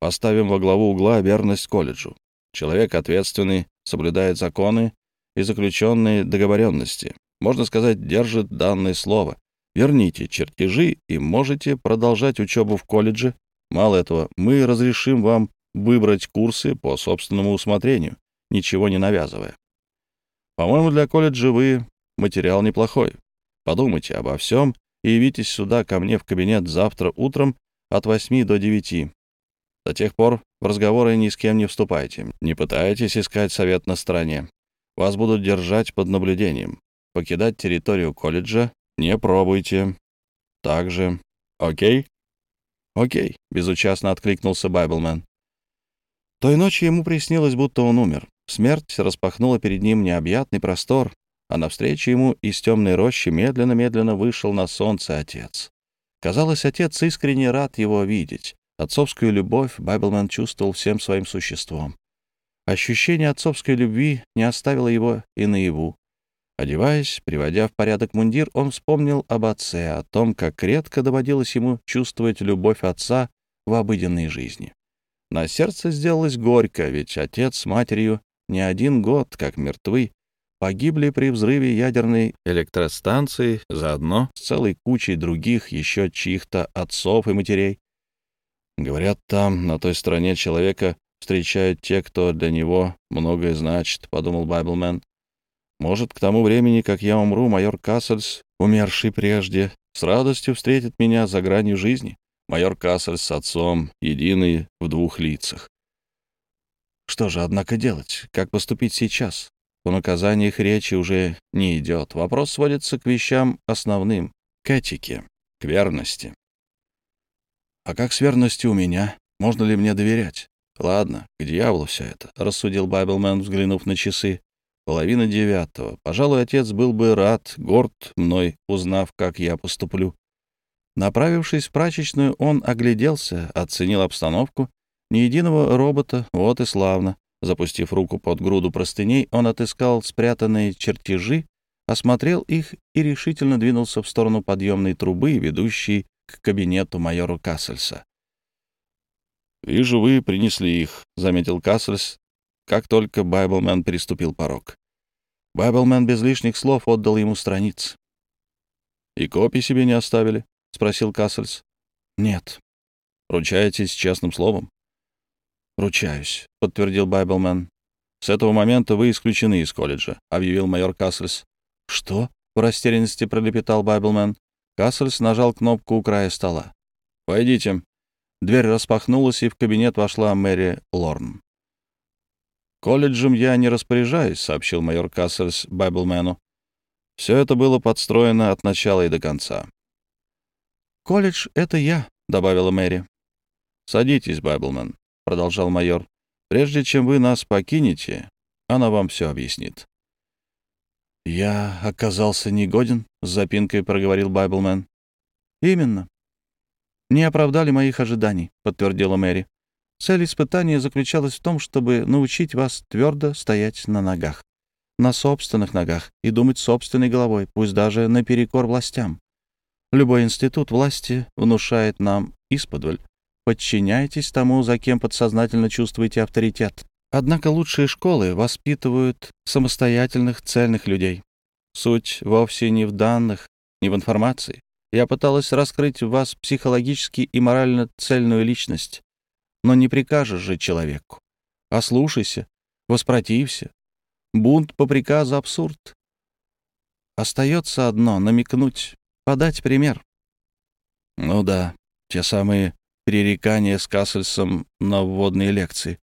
Поставим во главу угла верность колледжу. Человек ответственный, соблюдает законы и заключенные договоренности. Можно сказать, держит данное слово. Верните чертежи и можете продолжать учебу в колледже. Мало этого, мы разрешим вам выбрать курсы по собственному усмотрению ничего не навязывая. По-моему, для колледжа вы материал неплохой. Подумайте обо всем и явитесь сюда ко мне в кабинет завтра утром от 8 до 9. До тех пор в разговоры ни с кем не вступайте. Не пытайтесь искать совет на стороне. Вас будут держать под наблюдением. Покидать территорию колледжа не пробуйте. Также. Окей? Окей, безучастно откликнулся Байблмен. Той ночью ему приснилось, будто он умер. Смерть распахнула перед ним необъятный простор, а навстречу ему из темной рощи медленно-медленно вышел на солнце отец. Казалось, отец искренне рад его видеть. Отцовскую любовь Байблман чувствовал всем своим существом. Ощущение отцовской любви не оставило его и наяву. Одеваясь, приводя в порядок мундир, он вспомнил об отце, о том, как редко доводилось ему чувствовать любовь отца в обыденной жизни. На сердце сделалось горько, ведь отец с матерью не один год, как мертвы, погибли при взрыве ядерной электростанции, заодно с целой кучей других еще чьих-то отцов и матерей. Говорят, там, на той стороне человека, встречают те, кто для него многое значит, — подумал Байблмен. Может, к тому времени, как я умру, майор Кассельс, умерший прежде, с радостью встретит меня за гранью жизни. Майор Кассельс с отцом, единый в двух лицах. Что же, однако, делать? Как поступить сейчас? По наказаниях речи уже не идет. Вопрос сводится к вещам основным, к этике, к верности. А как с верностью у меня? Можно ли мне доверять? Ладно, к дьяволу все это, — рассудил Байблмен, взглянув на часы. Половина девятого. Пожалуй, отец был бы рад, горд мной, узнав, как я поступлю. Направившись в прачечную, он огляделся, оценил обстановку. Ни единого робота, вот и славно. Запустив руку под груду простыней, он отыскал спрятанные чертежи, осмотрел их и решительно двинулся в сторону подъемной трубы, ведущей к кабинету майора Кассельса. «Вижу, вы принесли их», — заметил Кассельс, как только Байблмен переступил порог. Байблмен без лишних слов отдал ему страниц. «И копии себе не оставили?» — спросил Кассельс. «Нет». «Ручаетесь честным словом?» «Ручаюсь», — подтвердил Байблмен. «С этого момента вы исключены из колледжа», — объявил майор Кассельс. «Что?» — в растерянности пролепетал Байблмен. Кассельс нажал кнопку у края стола. «Войдите». Дверь распахнулась, и в кабинет вошла Мэри Лорн. «Колледжем я не распоряжаюсь», — сообщил майор Кассельс Байблмену. «Все это было подстроено от начала и до конца». «Колледж — это я», — добавила Мэри. «Садитесь, Байблмен», — продолжал майор. «Прежде чем вы нас покинете, она вам все объяснит». «Я оказался негоден», — с запинкой проговорил Байблмен. «Именно. Не оправдали моих ожиданий», — подтвердила Мэри. «Цель испытания заключалась в том, чтобы научить вас твердо стоять на ногах, на собственных ногах и думать собственной головой, пусть даже наперекор властям. Любой институт власти внушает нам исподволь, Подчиняйтесь тому, за кем подсознательно чувствуете авторитет. Однако лучшие школы воспитывают самостоятельных, цельных людей. Суть вовсе не в данных, не в информации. Я пыталась раскрыть в вас психологически и морально цельную личность. Но не прикажешь же человеку. Ослушайся, воспротився. Бунт по приказу — абсурд. Остается одно — намекнуть, подать пример. Ну да, те самые пререкание с Кассельсом на вводные лекции.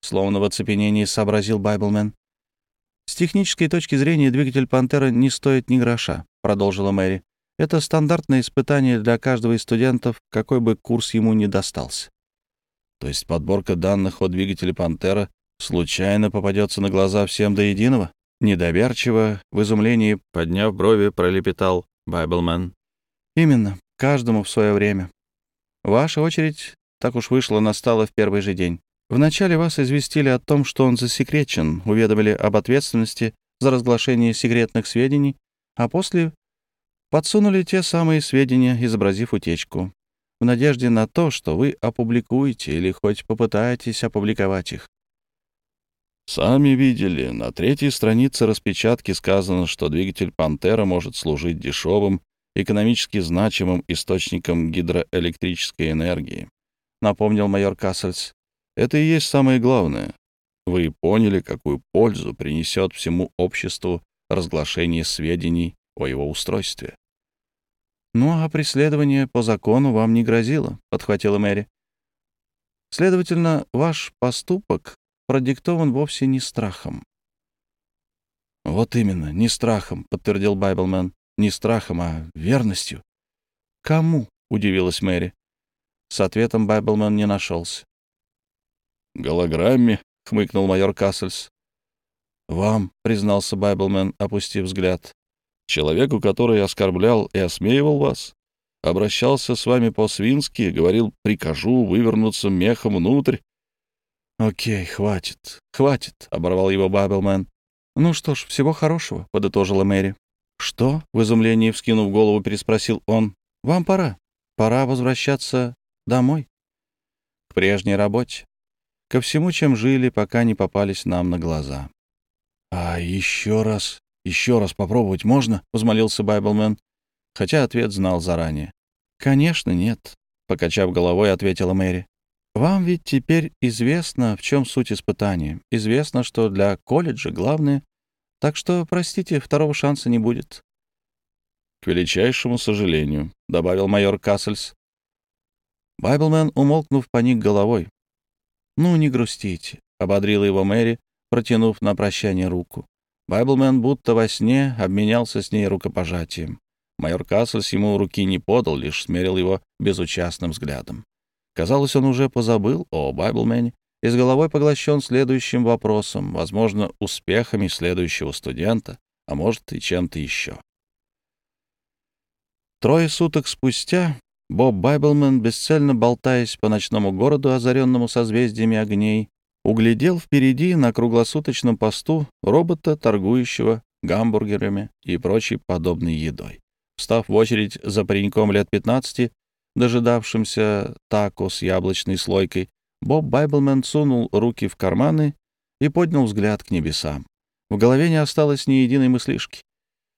Словно в оцепенении сообразил Байблмен. «С технической точки зрения двигатель «Пантера» не стоит ни гроша», — продолжила Мэри. «Это стандартное испытание для каждого из студентов, какой бы курс ему ни достался». То есть подборка данных о двигателе «Пантера» случайно попадется на глаза всем до единого? Недоверчиво, в изумлении, подняв брови, пролепетал Байблмен. «Именно, каждому в свое время. Ваша очередь, так уж вышло, настала в первый же день. Вначале вас известили о том, что он засекречен, уведомили об ответственности за разглашение секретных сведений, а после подсунули те самые сведения, изобразив утечку, в надежде на то, что вы опубликуете или хоть попытаетесь опубликовать их. Сами видели, на третьей странице распечатки сказано, что двигатель «Пантера» может служить дешевым экономически значимым источником гидроэлектрической энергии. Напомнил майор Кассельс. Это и есть самое главное. Вы поняли, какую пользу принесет всему обществу разглашение сведений о его устройстве. «Ну, а преследование по закону вам не грозило», — подхватила Мэри. «Следовательно, ваш поступок продиктован вовсе не страхом». «Вот именно, не страхом», — подтвердил Байблмен. Не страхом, а верностью. «Кому?» — удивилась Мэри. С ответом Байблман не нашелся. «Голограмме», — хмыкнул майор Кассельс. «Вам», — признался Байблмен, опустив взгляд. «Человеку, который оскорблял и осмеивал вас, обращался с вами по-свински, говорил «прикажу вывернуться мехом внутрь». «Окей, хватит, хватит», — оборвал его Бабелмен. «Ну что ж, всего хорошего», — подытожила Мэри. «Что?» — в изумлении вскинув голову, переспросил он. «Вам пора. Пора возвращаться домой. К прежней работе. Ко всему, чем жили, пока не попались нам на глаза». «А еще раз, еще раз попробовать можно?» — взмолился Байблмен, хотя ответ знал заранее. «Конечно, нет», — покачав головой, ответила Мэри. Вам ведь теперь известно, в чем суть испытания. Известно, что для колледжа главное. Так что, простите, второго шанса не будет. — К величайшему сожалению, — добавил майор Кассельс. Байблмен, умолкнув, поник головой. — Ну, не грустите, — ободрила его Мэри, протянув на прощание руку. Байблмен будто во сне обменялся с ней рукопожатием. Майор Кассельс ему руки не подал, лишь смерил его безучастным взглядом. Казалось, он уже позабыл о Байблмене и с головой поглощен следующим вопросом, возможно, успехами следующего студента, а может и чем-то еще. Трое суток спустя Боб Байблмен, бесцельно болтаясь по ночному городу, озаренному созвездиями огней, углядел впереди на круглосуточном посту робота, торгующего гамбургерами и прочей подобной едой. Встав в очередь за пареньком лет 15, дожидавшимся тако с яблочной слойкой, Боб Байблмен сунул руки в карманы и поднял взгляд к небесам. В голове не осталось ни единой мыслишки.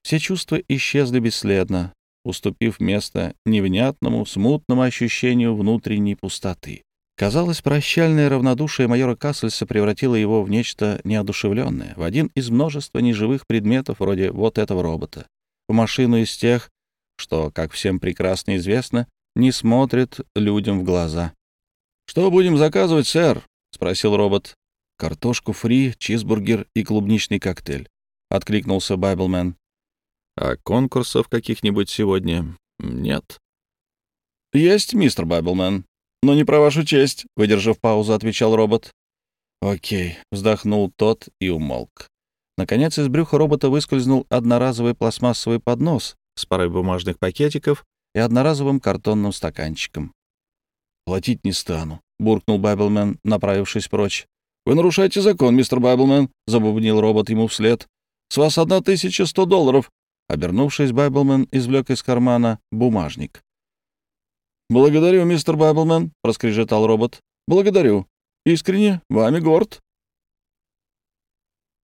Все чувства исчезли бесследно, уступив место невнятному, смутному ощущению внутренней пустоты. Казалось, прощальное равнодушие майора Кассельса превратило его в нечто неодушевленное, в один из множества неживых предметов вроде вот этого робота, в машину из тех, что, как всем прекрасно известно, не смотрит людям в глаза. «Что будем заказывать, сэр?» — спросил робот. «Картошку фри, чизбургер и клубничный коктейль», — откликнулся Байблмен. «А конкурсов каких-нибудь сегодня нет?» «Есть, мистер Байблмен, но не про вашу честь», — выдержав паузу, отвечал робот. «Окей», — вздохнул тот и умолк. Наконец из брюха робота выскользнул одноразовый пластмассовый поднос с парой бумажных пакетиков и одноразовым картонным стаканчиком. «Платить не стану», — буркнул Байблмен, направившись прочь. «Вы нарушаете закон, мистер Байблмен», — забубнил робот ему вслед. «С вас одна тысяча сто долларов». Обернувшись, Байблмен извлек из кармана бумажник. «Благодарю, мистер Байблмен», — проскрежетал робот. «Благодарю. Искренне, вами горд».